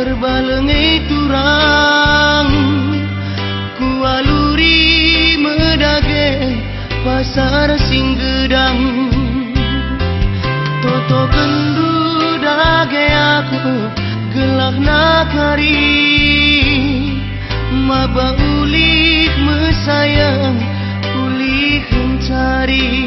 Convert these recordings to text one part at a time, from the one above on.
terbalengi turang kualuri medage pasar singgedang toto kendu dage aku gelak nakari. Maba ulik mesayang ulik mencari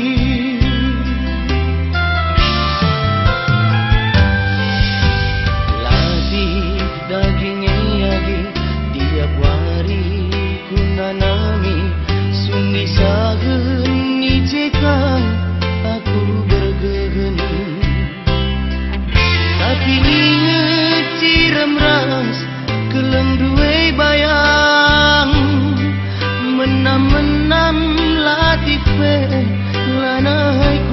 mình nằm nằm lại menam-menam latikwe lanai